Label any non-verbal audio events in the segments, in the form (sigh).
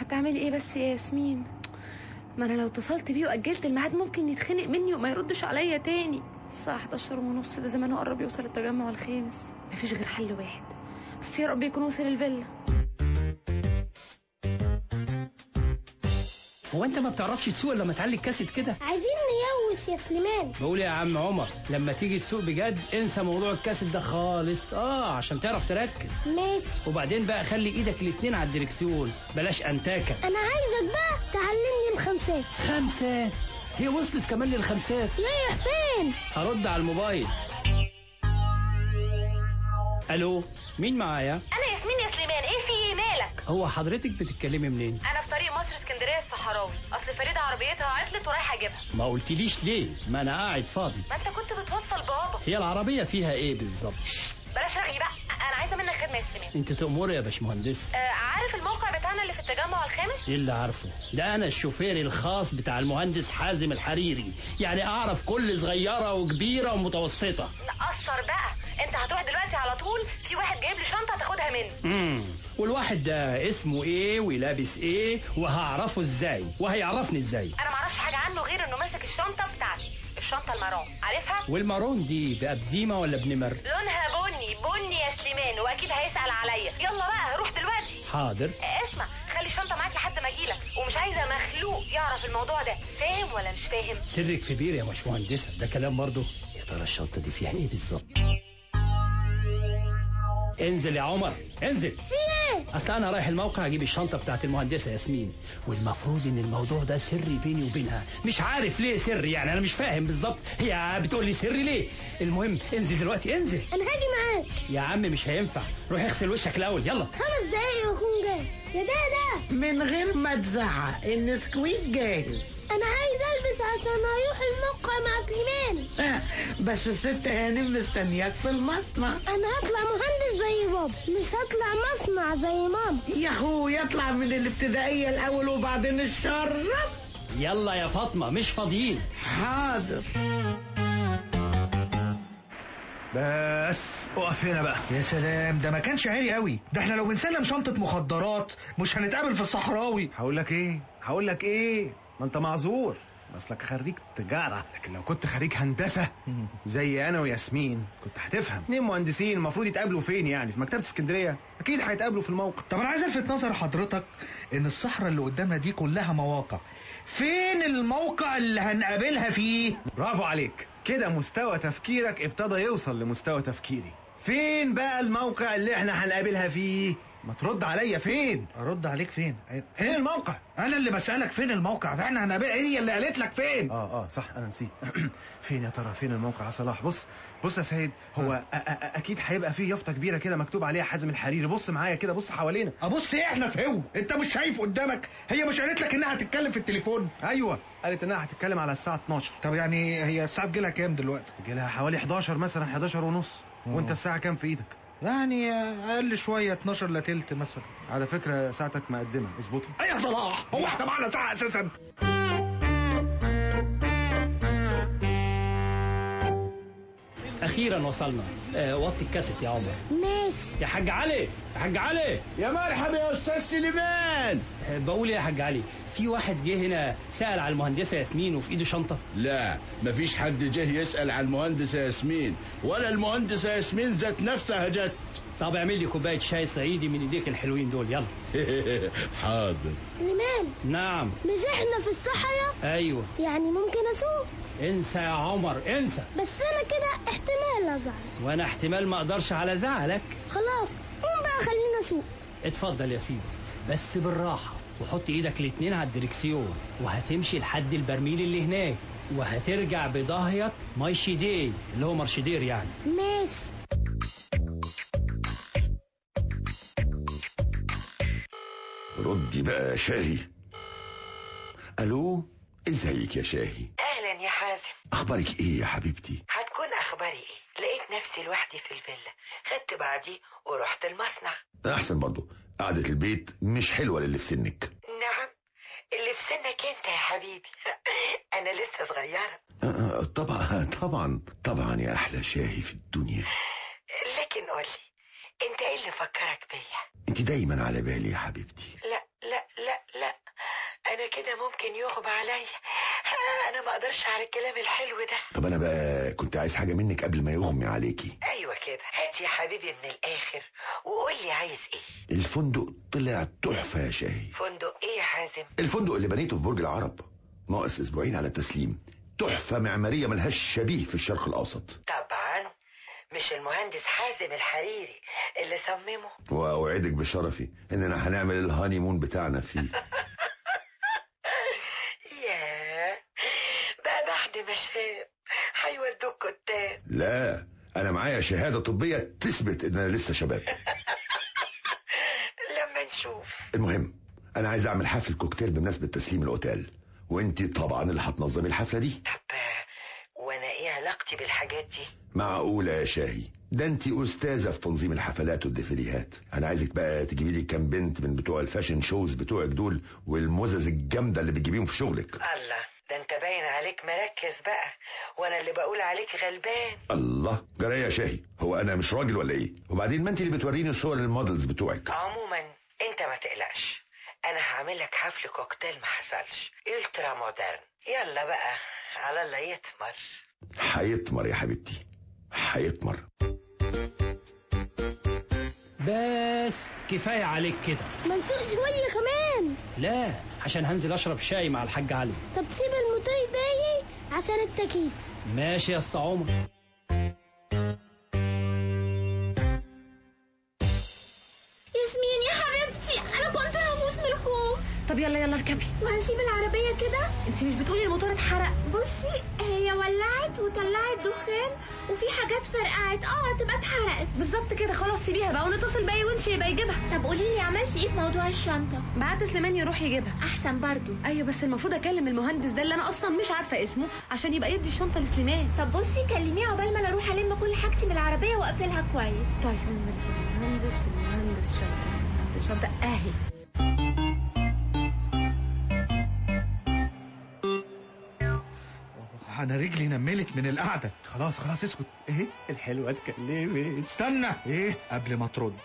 هتعملي إيه بس يا ياسمين؟ ما أنا لو اتصلت بيه واجلت الميعاد ممكن يتخنق مني وما يردش عليا تاني. الساعة 11 ونص ده زمانه قرب يوصل التجمع الخامس. مفيش غير حل واحد. بس يا رب يكون وصل الفيلا. هو انت ما بتعرفش تسوق لما تعلي الكاسيت كده؟ عايزين نيوش يا سليمان. بقول يا عم عمر لما تيجي تسوق بجد انسى موضوع الكاسيت ده خالص. آه عشان تعرف تركز. ماشي. وبعدين بقى خلي إيدك الاتنين على الدركسيون. بلاش أنتاكة. أنا عايزك بقى تعلمني الخمسات. خمسات؟ هي وصلت كمان للخمسات. يا فين؟ هرد على الموبايل. ألو مين معايا؟ أنا ياسمين يا سليمان. إيه في إيه مالك؟ هو حضرتك بتتكلمي منين؟ أنا في الصحراوي. أصل فريده عربيتها عطلت ورايحه أجيبها. ما قلتليش ليه؟ ما أنا قاعد فاضي. ما أنت كنت بتوصل بابا. هي العربية فيها إيه بالظبط؟ بلاش رغي بقى. أنا عايزة منك خدمة يا سليمان. أنت تأمري يا باشمهندس؟ آه عارف الموقع بتاعنا اللي في التجمع الخامس؟ إيه اللي عارفه. ده أنا الشوفير الخاص بتاع المهندس حازم الحريري. يعني أعرف كل صغيرة وكبيرة ومتوسطة. نقصر بقى. انت هتروح دلوقتي على طول في واحد جايب لي شنطة هتاخدها منه. امم والواحد ده اسمه إيه ولابس إيه وهعرفه إزاي؟ وهيعرفني إزاي؟ أنا معرفش حاجة عنه غير إنه ماسك الشنطة بتاعتي الشنطة المارون عارفها؟ والمارون دي بأبزيمة ولا بنمر لونها بني بني يا سليمان وأكيد هيسأل عليا. يلا بقى روح دلوقتي. حاضر. اسمع خلي الشنطة معاك لحد ما أجيلك ومش عايزة مخلوق يعرف الموضوع ده. فاهم ولا مش فاهم؟ سرك في بير يا باشمهندسة ده كلام برضه. يا ترى الشنطة دي فيها إيه بالظبط؟ انزل يا عمر انزل. في إيه؟ أصل أنا رايح الموقع أجيب الشنطة بتاعت المهندسة ياسمين والمفروض إن الموضوع ده سري بيني وبينها. مش عارف ليه سري يعني أنا مش فاهم بالظبط. هي بتقول لي سري ليه؟ المهم انزل دلوقتي انزل. أنا هاجي معاك. يا عم مش هينفع. روح اغسل وشك الأول يلا. خمس دقايق وأكون جاي. يا دادا من غير ما تزعق. النسكويت جاهز. أنا عايز ألبس عشان أروح الموقع مع سليمان آه، بس الست هانم مستنياك في المصنع. أنا هطلع مهندس زي بابا مش هطلع مصنع زي ماما. يا اخويا يطلع من الابتدائية الأول وبعدين الشرب يلا يا فاطمة مش فاضيين. حاضر. بس اقف هنا بقى. يا سلام ده ما كانش عالي قوي. ده إحنا لو بنسلم شنطة مخدرات مش هنتقابل في الصحراوي. هقول لك إيه؟ هقول لك إيه؟ ما انت معذور. اصلك خريج تجارة لكن لو كنت خريج هندسة (laughs) زي أنا وياسمين كنت هتفهم. اتنين مهندسين المفروض يتقابلوا فين يعني؟ في مكتبة اسكندرية. أكيد هيتقابلوا في الموقع. طب أنا عايز ألفت نظر حضرتك إن الصحراء اللي قدامنا دي كلها مواقع. فين الموقع اللي هنقابلها فيه؟ برافو عليك. كده مستوى تفكيرك ابتدى يوصل لمستوى تفكيري. فين بقى الموقع اللي إحنا هنقابلها فيه؟ ما ترد عليا فين؟ أرد عليك فين؟ فين الموقع؟ أنا اللي بسألك فين الموقع؟ فإحنا هنقابلها هي اللي قالت لك فين؟ آه آه صح أنا نسيت. (clears throat) فين يا ترى؟ فين الموقع يا صلاح؟ بص بص يا سيد هو أ- أكيد هيبقى فيه يافطة كبيرة كده مكتوب عليها حازم الحريري. بص معايا كده بص حوالينا. أبص إيه إحنا في هو؟ أنت مش شايف قدامك؟ هي مش قالت لك إنها هتتكلم في التليفون؟ أيوه قالت إنها هتتكلم على الساعة 12 طب يعني هي الساعة بتجيلها كام دلوقتي؟ جالها حوالي 11 مثلا 11 ونص. وأنت الساعة كام في إيدك؟ يعني أقل شوية 12 الا تلت مثلا. على فكرة ساعتك مقدمة اظبطها. إيه يا صلاح هو إحنا معانا ساعة أساسا. أخيرا وصلنا. آه وطي الكاسيت يا عمر. ماشي. يا حاج علي يا حاج علي. يا مرحبا يا أستاذ سليمان. آه، بقول إيه يا حاج علي في واحد جه هنا سأل على المهندسة ياسمين وفي إيده شنطة. لا مفيش حد جه يسأل عن المهندسة ياسمين ولا المهندسة ياسمين ذات نفسها جت. طب اعمل لي كوباية شاي صعيدي من إيديك الحلوين دول يلا. (laughs) حاضر. سليمان. نعم. مش إحنا في الصحراء؟ أيوه. يعني ممكن أسوق؟ انسى يا عمر انسى. بس أنا كده احتمال أزعل. وأنا احتمال ما أقدرش على زعلك. خلاص قوم بقى خلينا اسوق اتفضل يا سيدي. بس بالراحة وحط إيدك الاتنين على الدركسيون وهتمشي لحد البرميل اللي هناك وهترجع بضهيك مايشيدي اللي هو مرشدير يعني. ماشي. ردي بقى يا شاهي. ألو إزيك يا شاهي؟ حازم أخبارك إيه يا حبيبتي؟ هتكون أخباري إيه؟ لقيت نفسي لوحدي في الفيلا. خدت بعضي ورحت المصنع. أحسن برضو. قعدة البيت مش حلوة للي في سنك. نعم. اللي في سنك أنت يا حبيبي. (laughs) أنا لسه صغيرة. آه، آه، طبعا طبعا طبعا يا أحلى شاهي في الدنيا. لكن قولي أنت إيه اللي فكرك بيا؟ أنت دايما على بالي يا حبيبتي. لا لا لا. كده ممكن يغمى عليا. أنا ما أقدرش على الكلام الحلو ده. طب أنا بقى كنت عايز حاجة منك قبل ما يغمي عليكي. أيوه كده. هات يا حبيبي من الآخر وقول لي عايز إيه. الفندق طلع تحفة يا شاهي. فندق إيه يا حازم؟ الفندق اللي بنيته في برج العرب. ناقص أسبوعين على التسليم تحفة معمارية ملهاش شبيه في الشرق الأوسط. طبعا. مش المهندس حازم الحريري اللي صممه. وأوعدك بشرفي إننا هنعمل الهانيمون بتاعنا فيه (laughs) ياه بقى شاب هيودوك كتاب لا أنا معايا شهادة طبية تثبت إن أنا لسه شباب. (laughs) لما نشوف. المهم أنا عايز أعمل حفل كوكتيل بمناسبة تسليم الأوتيل. وأنت طبعا اللي هتنظمي الحفلة دي. طب وأنا إيه علاقتي بالحاجات دي؟ معقوله يا شاهي؟ ده أنت أستاذة في تنظيم الحفلات وال défilé هات أنا عايزك بقى تجيبي لي كام بنت من بتوع ال fashion shows بتوعك دول والمزز الجامدة اللي بتجيبيهم في شغلك. الله. ده انت باين عليك مركز بقى وأنا اللي بقول عليك غلبان. الله جرى إيه يا شاهي. هو أنا مش راجل ولا إيه؟ وبعدين ما أنت اللي بتوريني صور ال models بتوعك. عموما أنت ما تقلقش. أنا هعمل لك حفل كوكتيل ما حصلش. ultra modern. يلا بقى على الله يتمر. هيتمر يا حبيبتي. هيتمر. بس كفاية عليك كده. ما شوية كمان. لا. عشان هنزل أشرب شاي مع الحاج علي. طب سيب الموتور يضايق عشان التكييف. ماشي يا اسطى عمر. وهنسيب العربية كده؟ انت مش بتقولي الموتور اتحرق. بصي هي ولعت وطلعت دخان وفي حاجات فرقعت. آه هتبقى اتحرقت. بالظبط كده خلاص سيبيها بقى ونتصل بأي ونش يبقى يجيبها. طب قولي لي عملتي إيه في موضوع الشنطة؟ بعت سليمان يروح يجيبها. أحسن برضو. أيوه بس المفروض أكلم المهندس ده اللي أنا أصلا مش عارفة اسمه عشان يبقى يدي الشنطة لسليمان. طب بصي كلميه عقبال ما أنا أروح ألم كل حاجتي من العربية وأقفلها كويس. طيب المهندس المهندس شنطة. المهندس شنطة أهي. أنا رجلي نملت من القعدة. خلاص خلاص اسكت. إيه؟ الحلوه اتكلمت استنى. إيه؟ قبل ما ترد.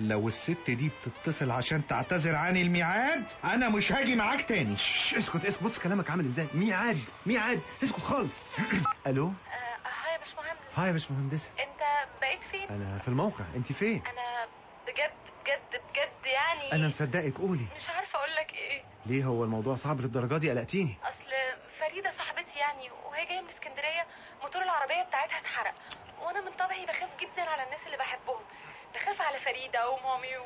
لو الست دي بتتصل عشان تعتذر عن الميعاد أنا مش هاجي معاك تاني. شش اسكت اسكت. بص كلامك عامل إزاي؟ ميعاد ميعاد. اسكت خالص. (clears throat) ألو؟ هاي يا باشمهندس. هاي يا باشمهندسة. أنت بقيت فين؟ أنا في الموقع. أنت فين؟ أنا بجد بجد بجد يعني. أنا مصدقك. قولي. مش عارفة أقول لك إيه. ليه هو الموضوع صعب للدرجة دي؟ قلقتيني. أصل فريدة صاحبتي يعني وهي جاية من اسكندرية موتور العربية بتاعتها اتحرق. وأنا من طبعي بخاف جدا على الناس اللي بحبهم. بخاف على فريدة ومامي و...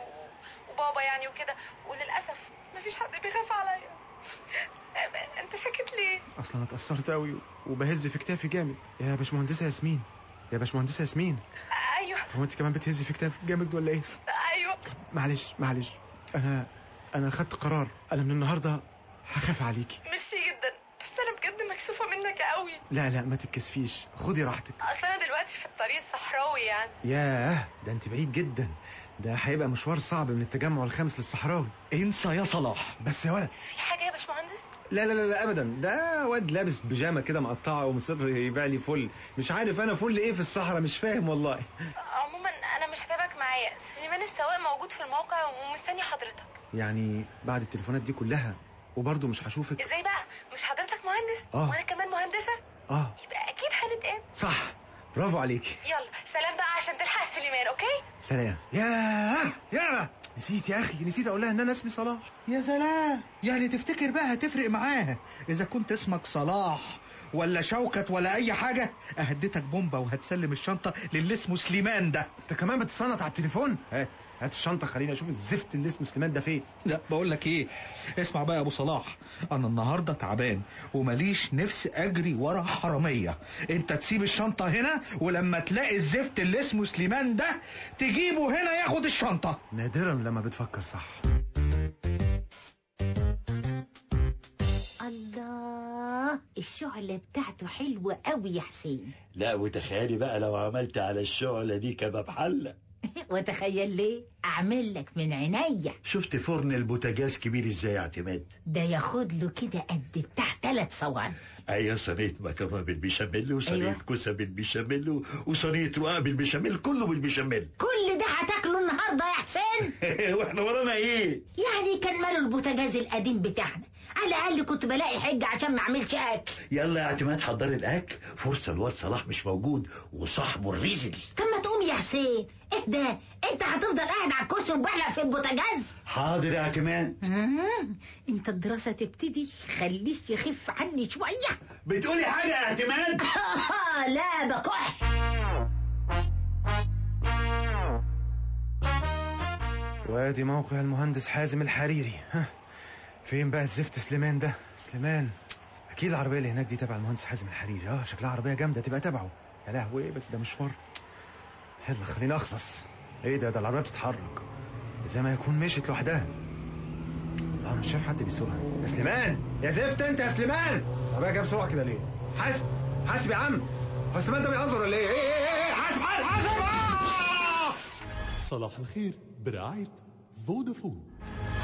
وبابا يعني وكده. وللأسف مفيش حد بيخاف عليا. أنت ساكت ليه؟ أصلا أنا اتأثرت قوي وبهز في كتافي جامد. يا باشمهندسة ياسمين. يا باشمهندسة ياسمين. أيوه. هو أنت كمان بتهزي في كتافك جامد ولا إيه؟ أيوه. معلش معلش. أنا أنا خدت قرار. أنا من النهارده هخاف عليكي. ميرسي جدا بس أنا بجد مكسوفه منك قوي. لا لا ما تتكسفيش. خدي راحتك. أصل أنا دلوقتي في الطريق الصحراوي يعني. ياه ده أنت بعيد جدا. ده هيبقى مشوار صعب من التجمع الخامس للصحراوي. انسى يا صلاح. بس يا ولد. في حاجة يا باشمهندس؟ لا لا لا, لا ابدا. ده واد لابس بيجامة كده مقطعة ومصر يبيع لي فل. مش عارف أنا فل إيه في الصحراء مش فاهم والله. عموما أنا مش هتابعك معايا. سليمان السواق موجود في الموقع ومستني حضرتك. يعني بعد التليفونات دي كلها وبرضه مش هشوفك. إزاي بقى؟ مش حضرتك مهندس؟ آه. وأنا كمان مهندسة؟ آه. يبقى أكيد هنتقابل صح. برافو عليك. يلا سلام بقى عشان تلحق سليمان أوكي؟ سلام. ياه يا. نسيت يا أخي نسيت أقول لها إن أنا اسمي صلاح. يا سلام. يعني تفتكر بقى هتفرق معاها إذا كنت اسمك صلاح؟ ولا شوكت ولا أي حاجة أهدتك بومبا وهتسلم الشنطة للي اسمه سليمان ده. أنت كمان بتصنط على التليفون؟ هات هات الشنطة خليني أشوف الزفت اللي اسمه سليمان ده فين. لا بقول لك إيه اسمع بقى يا أبو صلاح. أنا النهارده تعبان ومليش نفس أجري ورا حرامية. أنت تسيب الشنطة هنا ولما تلاقي الزفت اللي اسمه سليمان ده تجيبه هنا ياخد الشنطة. نادرا لما بتفكر صح. الله الشعلة بتاعته حلوة قوي يا حسين. (laughs) لا وتخيلي بقى لو عملت على الشعلة دي كباب حلة. وتخيل ليه؟ أعمل لك من عينيا. شفت فرن البوتاجاز كبير إزاي يا اعتماد؟ ده ياخد له كده قد بتاع ثلاث صواني أيوه صينية مكرونة بالبشاميل وصينية أيوة. كوسة بالبشاميل وصينية رقاق بالبشاميل كله بالبشاميل. (laughs) كل ده هتاكله النهارده يا حسين؟ (laughs) وإحنا ورانا إيه؟ يعني كان ماله البوتاجاز القديم بتاعنا. على الأقل كنت بلاقي حجة عشان ما أعملش أكل. يلا يا اعتماد حضري الأكل. فرصة الواد صلاح مش موجود وصاحبه الرذل. طب ما تقوم يا حسين. الله أنت هتفضل قاعد على الكرسي ومبحلق في البوتاجاز؟ حاضر يا اعتماد امتى الدراسة تبتدي. خليك يخف عني شوية. بتقولي حاجة يا اعتماد (laughs) لا بكح. وادي موقع المهندس حازم الحريري. ها. فين بقى الزفت سليمان ده؟ سليمان أكيد العربية اللي هناك دي تبع المهندس حازم الحريري. آه شكلها عربية جامدة تبقى تبعه. يا لهوي بس ده مشوار. يلا خلينا أخلص. إيه ده؟ ده العربية بتتحرك. زي ما يكون مشيت لوحدها. لا مش شايف حد بيسوقها. يا سليمان! يا زفت أنت يا سليمان! العربية جاية بسرعة كده ليه؟ حاسب حاسب يا عم. هو سليمان ده بيهزر ولا إيه إيه إيه, إيه؟ حاسب حاسب حاسب! آه! صلاح الخير برعاية فودافون.